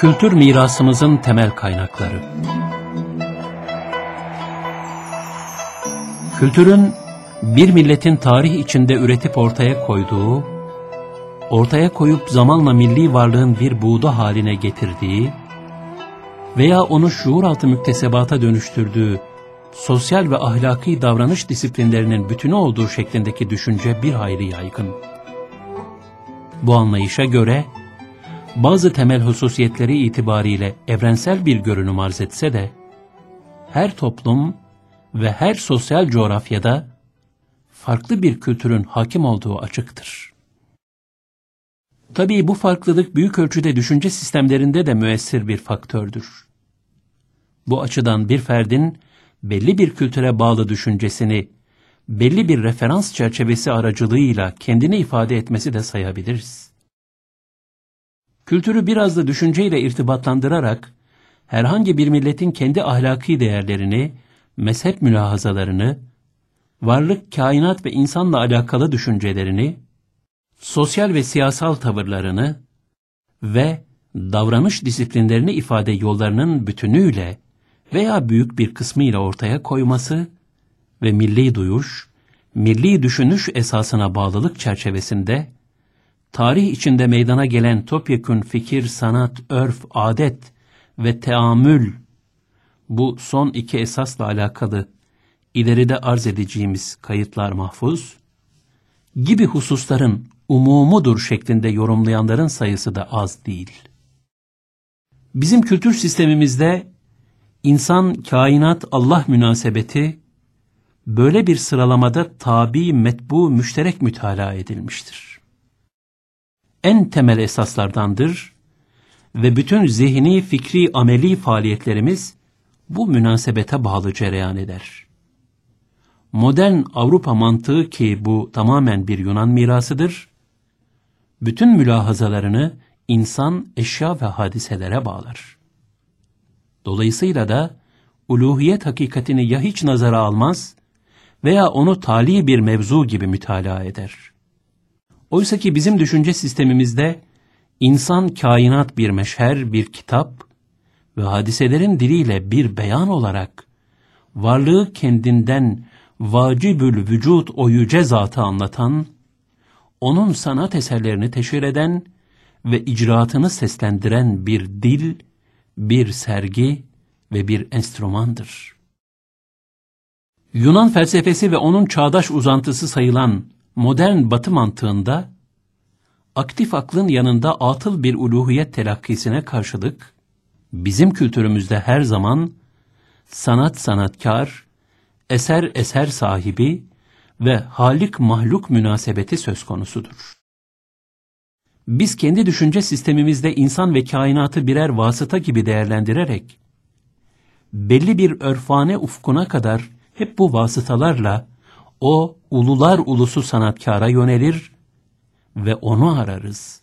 Kültür mirasımızın temel kaynakları. Kültürün bir milletin tarih içinde üretip ortaya koyduğu, ortaya koyup zamanla milli varlığın bir buğda haline getirdiği veya onu şuur altı müktesebata dönüştürdüğü sosyal ve ahlaki davranış disiplinlerinin bütünü olduğu şeklindeki düşünce bir hayli yaygın. Bu anlayışa göre, bazı temel hususiyetleri itibariyle evrensel bir görünüm arz etse de, her toplum ve her sosyal coğrafyada farklı bir kültürün hakim olduğu açıktır. Tabii bu farklılık büyük ölçüde düşünce sistemlerinde de müessir bir faktördür. Bu açıdan bir ferdin belli bir kültüre bağlı düşüncesini belli bir referans çerçevesi aracılığıyla kendini ifade etmesi de sayabiliriz. Kültürü biraz da düşünceyle irtibatlandırarak herhangi bir milletin kendi ahlaki değerlerini, mezhep mülahazalarını, varlık, kainat ve insanla alakalı düşüncelerini, sosyal ve siyasal tavırlarını ve davranış disiplinlerini ifade yollarının bütünüyle veya büyük bir kısmıyla ortaya koyması ve milli duyuş, milli düşünüş esasına bağlılık çerçevesinde, tarih içinde meydana gelen topyekün fikir, sanat, örf, adet ve teamül, bu son iki esasla alakalı ileride arz edeceğimiz kayıtlar mahfuz, gibi hususların umumudur şeklinde yorumlayanların sayısı da az değil. Bizim kültür sistemimizde insan, kainat, Allah münasebeti böyle bir sıralamada tabi, metbu, müşterek mütalaa edilmiştir. En temel esaslardandır ve bütün zihni, fikri, ameli faaliyetlerimiz bu münasebete bağlı cereyan eder. Modern Avrupa mantığı ki bu tamamen bir Yunan mirasıdır, bütün mülahazalarını insan, eşya ve hadiselere bağlar. Dolayısıyla da uluhiyet hakikatini ya hiç nazara almaz veya onu tali bir mevzu gibi mütalaa eder. Oysa ki bizim düşünce sistemimizde insan kainat bir meşher, bir kitap ve hadiselerin diliyle bir beyan olarak varlığı kendinden vacibül vücut o yüce zatı anlatan, onun sanat eserlerini teşhir eden ve icraatını seslendiren bir dil bir sergi ve bir enstrümandır. Yunan felsefesi ve onun çağdaş uzantısı sayılan modern batı mantığında, aktif aklın yanında atıl bir uluhiyet telakkisine karşılık, bizim kültürümüzde her zaman sanat sanatkar, eser eser sahibi ve halik mahluk münasebeti söz konusudur. Biz kendi düşünce sistemimizde insan ve kainatı birer vasıta gibi değerlendirerek, belli bir örfane ufkuna kadar hep bu vasıtalarla o ulular ulusu sanatkara yönelir ve onu ararız.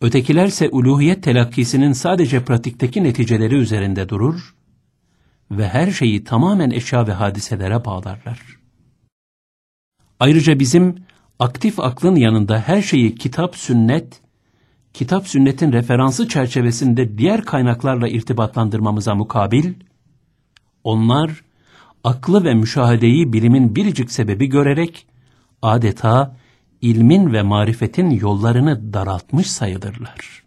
Ötekilerse uluhiyet telakkisinin sadece pratikteki neticeleri üzerinde durur ve her şeyi tamamen eşya ve hadiselere bağlarlar. Ayrıca bizim aktif aklın yanında her şeyi kitap, sünnet, kitap sünnetin referansı çerçevesinde diğer kaynaklarla irtibatlandırmamıza mukabil, onlar aklı ve müşahedeyi bilimin biricik sebebi görerek adeta ilmin ve marifetin yollarını daraltmış sayılırlar.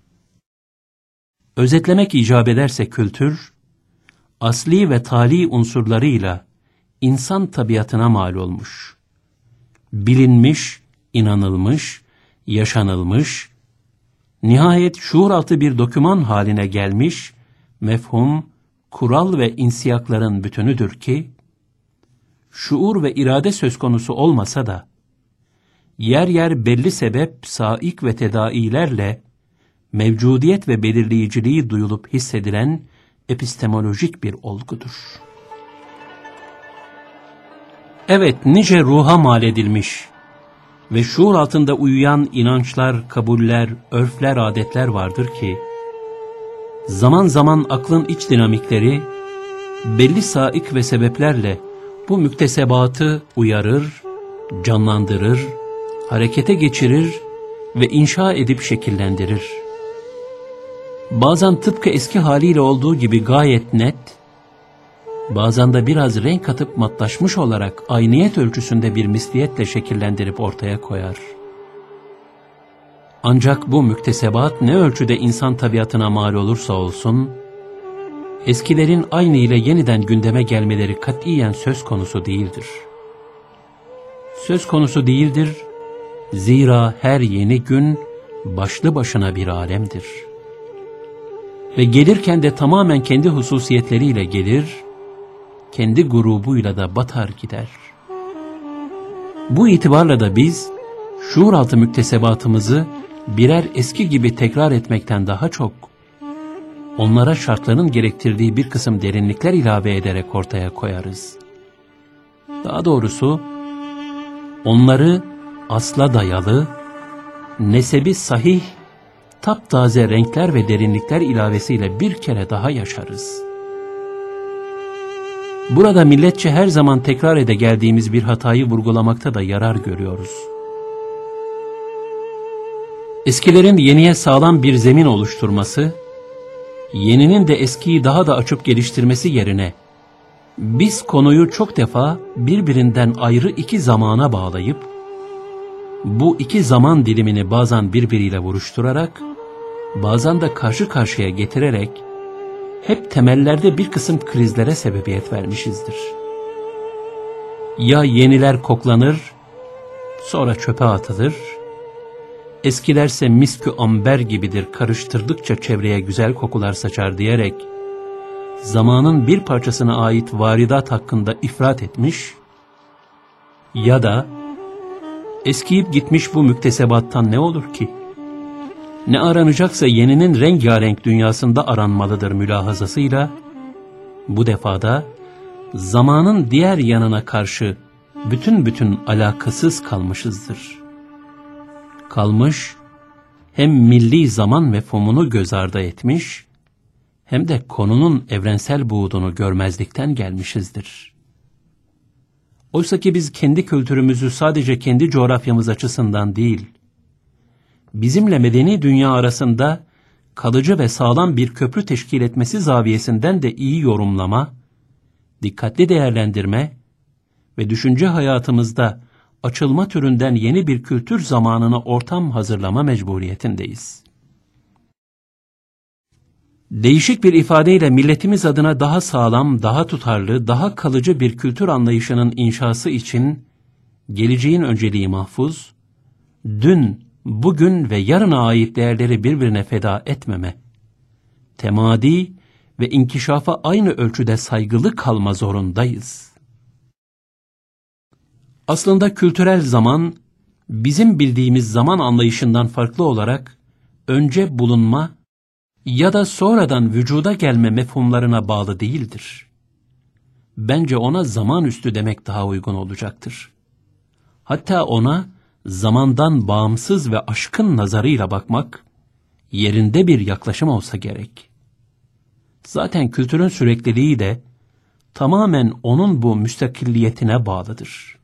Özetlemek icap ederse kültür, asli ve tali unsurlarıyla insan tabiatına mal olmuş, bilinmiş inanılmış, yaşanılmış, nihayet şuur altı bir doküman haline gelmiş, mefhum, kural ve insiyakların bütünüdür ki, şuur ve irade söz konusu olmasa da, yer yer belli sebep, saik ve tedailerle, mevcudiyet ve belirleyiciliği duyulup hissedilen epistemolojik bir olgudur. Evet, nice ruha mal edilmiş, ve şuur altında uyuyan inançlar, kabuller, örfler, adetler vardır ki, zaman zaman aklın iç dinamikleri, belli saik ve sebeplerle bu müktesebatı uyarır, canlandırır, harekete geçirir ve inşa edip şekillendirir. bazen tıpkı eski haliyle olduğu gibi gayet net, bazen de biraz renk katıp matlaşmış olarak ayniyet ölçüsünde bir misliyetle şekillendirip ortaya koyar. Ancak bu müktesebat ne ölçüde insan tabiatına mal olursa olsun, eskilerin aynı ile yeniden gündeme gelmeleri katiyen söz konusu değildir. Söz konusu değildir, zira her yeni gün başlı başına bir alemdir. Ve gelirken de tamamen kendi hususiyetleriyle gelir, kendi grubuyla da batar gider. Bu itibarla da biz, şuur altı müktesebatımızı birer eski gibi tekrar etmekten daha çok, onlara şartların gerektirdiği bir kısım derinlikler ilave ederek ortaya koyarız. Daha doğrusu, onları asla dayalı, nesebi sahih, taptaze renkler ve derinlikler ilavesiyle bir kere daha yaşarız. Burada milletçe her zaman tekrar ede geldiğimiz bir hatayı vurgulamakta da yarar görüyoruz. Eskilerin yeniye sağlam bir zemin oluşturması, yeninin de eskiyi daha da açıp geliştirmesi yerine, biz konuyu çok defa birbirinden ayrı iki zamana bağlayıp, bu iki zaman dilimini bazen birbiriyle vuruşturarak, bazen de karşı karşıya getirerek, hep temellerde bir kısım krizlere sebebiyet vermişizdir. Ya yeniler koklanır, sonra çöpe atılır, eskilerse miskü amber gibidir karıştırdıkça çevreye güzel kokular saçar diyerek, zamanın bir parçasına ait varidat hakkında ifrat etmiş, ya da eskiyip gitmiş bu müktesebattan ne olur ki? Ne aranacaksa yeninin rengarenk dünyasında aranmalıdır mülahazasıyla, bu defada zamanın diğer yanına karşı bütün bütün alakasız kalmışızdır. Kalmış, hem milli zaman mefhumunu göz ardı etmiş, hem de konunun evrensel buğdunu görmezlikten gelmişizdir. Oysa ki biz kendi kültürümüzü sadece kendi coğrafyamız açısından değil, bizimle medeni dünya arasında kalıcı ve sağlam bir köprü teşkil etmesi zaviyesinden de iyi yorumlama, dikkatli değerlendirme ve düşünce hayatımızda açılma türünden yeni bir kültür zamanına ortam hazırlama mecburiyetindeyiz. Değişik bir ifadeyle milletimiz adına daha sağlam, daha tutarlı, daha kalıcı bir kültür anlayışının inşası için geleceğin önceliği mahfuz, dün, bugün ve yarına ait değerleri birbirine feda etmeme, temadi ve inkişafa aynı ölçüde saygılı kalma zorundayız. Aslında kültürel zaman, bizim bildiğimiz zaman anlayışından farklı olarak, önce bulunma ya da sonradan vücuda gelme mefhumlarına bağlı değildir. Bence ona zaman üstü demek daha uygun olacaktır. Hatta ona zamandan bağımsız ve aşkın nazarıyla bakmak, yerinde bir yaklaşım olsa gerek. Zaten kültürün sürekliliği de tamamen onun bu müstakilliyetine bağlıdır.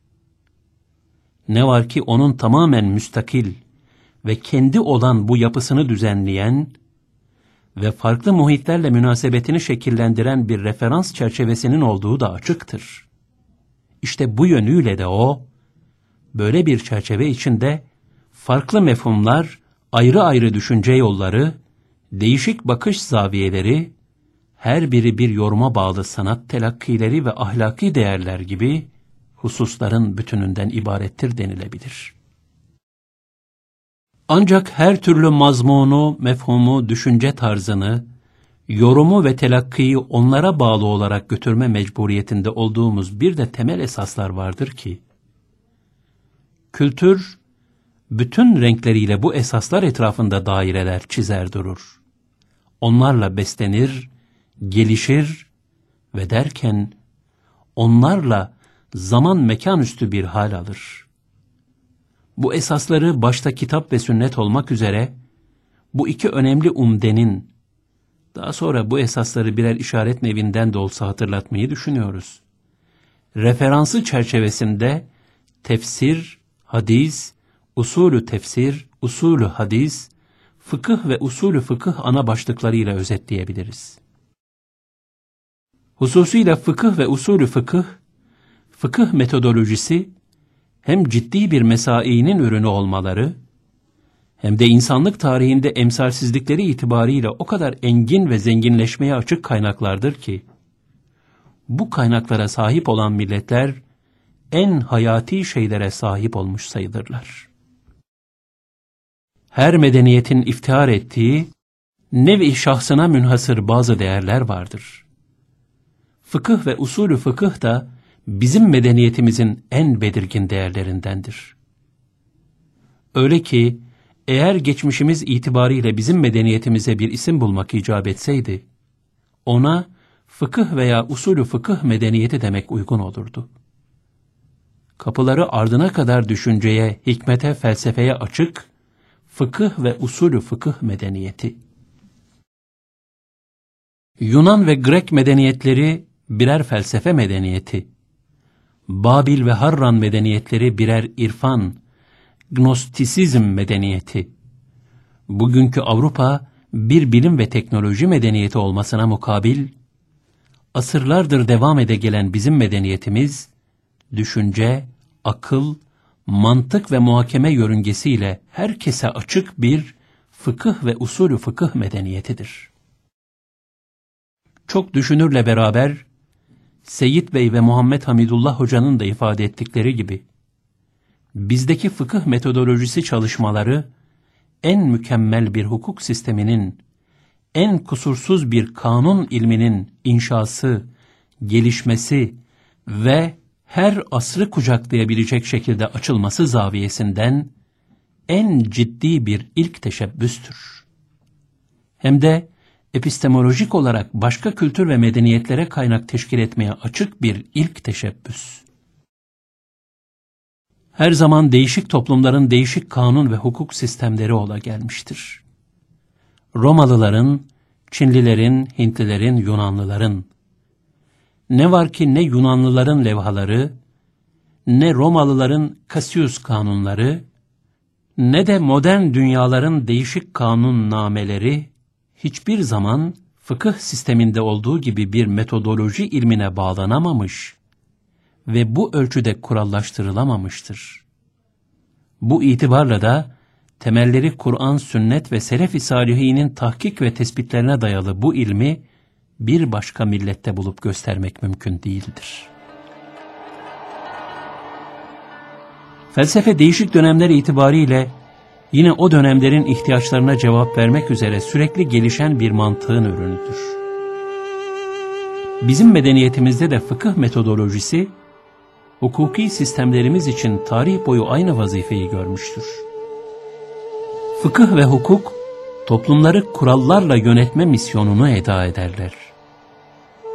Ne var ki onun tamamen müstakil ve kendi olan bu yapısını düzenleyen ve farklı muhitlerle münasebetini şekillendiren bir referans çerçevesinin olduğu da açıktır. İşte bu yönüyle de o, böyle bir çerçeve içinde farklı mefhumlar, ayrı ayrı düşünce yolları, değişik bakış zaviyeleri, her biri bir yoruma bağlı sanat telakkileri ve ahlaki değerler gibi hususların bütününden ibarettir denilebilir. Ancak her türlü mazmunu, mefhumu, düşünce tarzını, yorumu ve telakkiyi onlara bağlı olarak götürme mecburiyetinde olduğumuz bir de temel esaslar vardır ki, kültür, bütün renkleriyle bu esaslar etrafında daireler çizer durur. Onlarla beslenir, gelişir ve derken onlarla zaman mekan üstü bir hal alır. Bu esasları başta kitap ve sünnet olmak üzere bu iki önemli umdenin daha sonra bu esasları birer işaret nevinden de olsa hatırlatmayı düşünüyoruz. Referansı çerçevesinde tefsir, hadis, usulü tefsir, usulü hadis, fıkıh ve usulü fıkıh ana başlıklarıyla özetleyebiliriz. Hususuyla fıkıh ve usulü fıkıh, fıkıh metodolojisi hem ciddi bir mesainin ürünü olmaları, hem de insanlık tarihinde emsalsizlikleri itibariyle o kadar engin ve zenginleşmeye açık kaynaklardır ki, bu kaynaklara sahip olan milletler, en hayati şeylere sahip olmuş sayılırlar. Her medeniyetin iftihar ettiği, nevi şahsına münhasır bazı değerler vardır. Fıkıh ve usulü fıkıh da, bizim medeniyetimizin en belirgin değerlerindendir. Öyle ki, eğer geçmişimiz itibariyle bizim medeniyetimize bir isim bulmak icap etseydi, ona fıkıh veya usulü fıkıh medeniyeti demek uygun olurdu. Kapıları ardına kadar düşünceye, hikmete, felsefeye açık, fıkıh ve usulü fıkıh medeniyeti. Yunan ve Grek medeniyetleri birer felsefe medeniyeti. Babil ve Harran medeniyetleri birer irfan, gnostisizm medeniyeti. Bugünkü Avrupa bir bilim ve teknoloji medeniyeti olmasına mukabil, asırlardır devam ede gelen bizim medeniyetimiz, düşünce, akıl, mantık ve muhakeme yörüngesiyle herkese açık bir fıkıh ve usulü fıkıh medeniyetidir. Çok düşünürle beraber Seyit Bey ve Muhammed Hamidullah Hoca'nın da ifade ettikleri gibi, bizdeki fıkıh metodolojisi çalışmaları, en mükemmel bir hukuk sisteminin, en kusursuz bir kanun ilminin inşası, gelişmesi ve her asrı kucaklayabilecek şekilde açılması zaviyesinden en ciddi bir ilk teşebbüstür. Hem de epistemolojik olarak başka kültür ve medeniyetlere kaynak teşkil etmeye açık bir ilk teşebbüs. Her zaman değişik toplumların değişik kanun ve hukuk sistemleri ola gelmiştir. Romalıların, Çinlilerin, Hintlilerin, Yunanlıların. Ne var ki ne Yunanlıların levhaları, ne Romalıların Cassius kanunları, ne de modern dünyaların değişik kanun nameleri, hiçbir zaman fıkıh sisteminde olduğu gibi bir metodoloji ilmine bağlanamamış ve bu ölçüde kurallaştırılamamıştır. Bu itibarla da temelleri Kur'an, sünnet ve selef-i salihinin tahkik ve tespitlerine dayalı bu ilmi bir başka millette bulup göstermek mümkün değildir. Felsefe değişik dönemler itibariyle yine o dönemlerin ihtiyaçlarına cevap vermek üzere sürekli gelişen bir mantığın ürünüdür. Bizim medeniyetimizde de fıkıh metodolojisi, hukuki sistemlerimiz için tarih boyu aynı vazifeyi görmüştür. Fıkıh ve hukuk, toplumları kurallarla yönetme misyonunu eda ederler.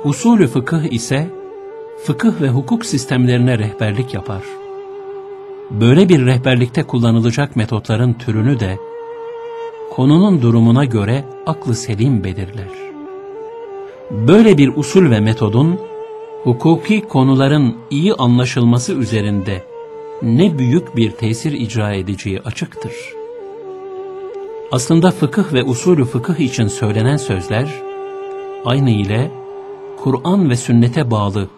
Usulü fıkıh ise, fıkıh ve hukuk sistemlerine rehberlik yapar. Böyle bir rehberlikte kullanılacak metotların türünü de konunun durumuna göre aklı selim belirler. Böyle bir usul ve metodun hukuki konuların iyi anlaşılması üzerinde ne büyük bir tesir icra edeceği açıktır. Aslında fıkıh ve usulü fıkıh için söylenen sözler aynı ile Kur'an ve sünnete bağlı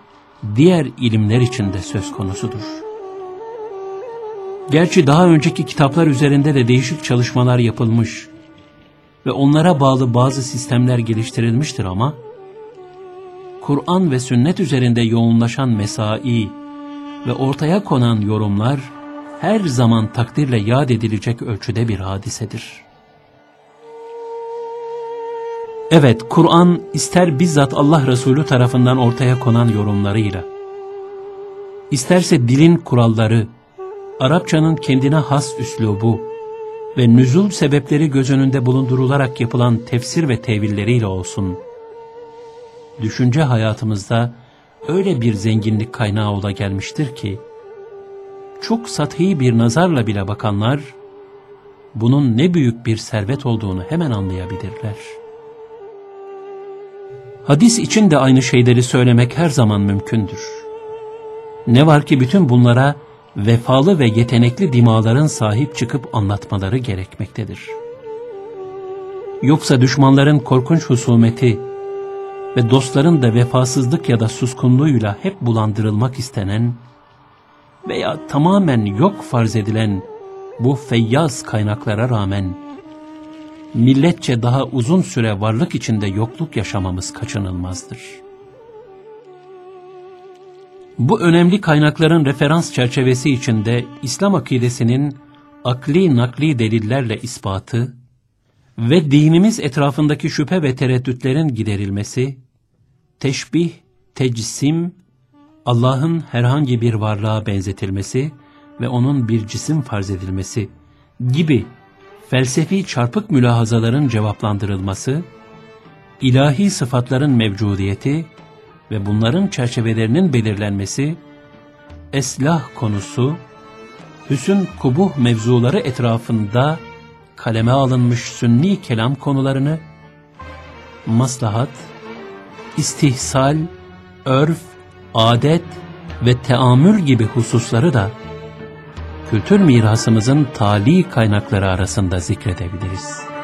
diğer ilimler için de söz konusudur. Gerçi daha önceki kitaplar üzerinde de değişik çalışmalar yapılmış ve onlara bağlı bazı sistemler geliştirilmiştir ama, Kur'an ve sünnet üzerinde yoğunlaşan mesai ve ortaya konan yorumlar her zaman takdirle yad edilecek ölçüde bir hadisedir. Evet, Kur'an ister bizzat Allah Resulü tarafından ortaya konan yorumlarıyla, isterse dilin kuralları, Arapçanın kendine has üslubu ve nüzul sebepleri göz önünde bulundurularak yapılan tefsir ve tevilleriyle olsun. Düşünce hayatımızda öyle bir zenginlik kaynağı ola gelmiştir ki, çok sathi bir nazarla bile bakanlar, bunun ne büyük bir servet olduğunu hemen anlayabilirler. Hadis için de aynı şeyleri söylemek her zaman mümkündür. Ne var ki bütün bunlara vefalı ve yetenekli dimaların sahip çıkıp anlatmaları gerekmektedir. Yoksa düşmanların korkunç husumeti ve dostların da vefasızlık ya da suskunluğuyla hep bulandırılmak istenen veya tamamen yok farz edilen bu feyyaz kaynaklara rağmen milletçe daha uzun süre varlık içinde yokluk yaşamamız kaçınılmazdır. Bu önemli kaynakların referans çerçevesi içinde İslam akidesinin akli nakli delillerle ispatı ve dinimiz etrafındaki şüphe ve tereddütlerin giderilmesi, teşbih, tecsim, Allah'ın herhangi bir varlığa benzetilmesi ve onun bir cisim farz edilmesi gibi felsefi çarpık mülahazaların cevaplandırılması, ilahi sıfatların mevcudiyeti ve bunların çerçevelerinin belirlenmesi, eslah konusu, hüsn kubuh mevzuları etrafında kaleme alınmış sünni kelam konularını, maslahat, istihsal, örf, adet ve teamül gibi hususları da kültür mirasımızın tali kaynakları arasında zikredebiliriz.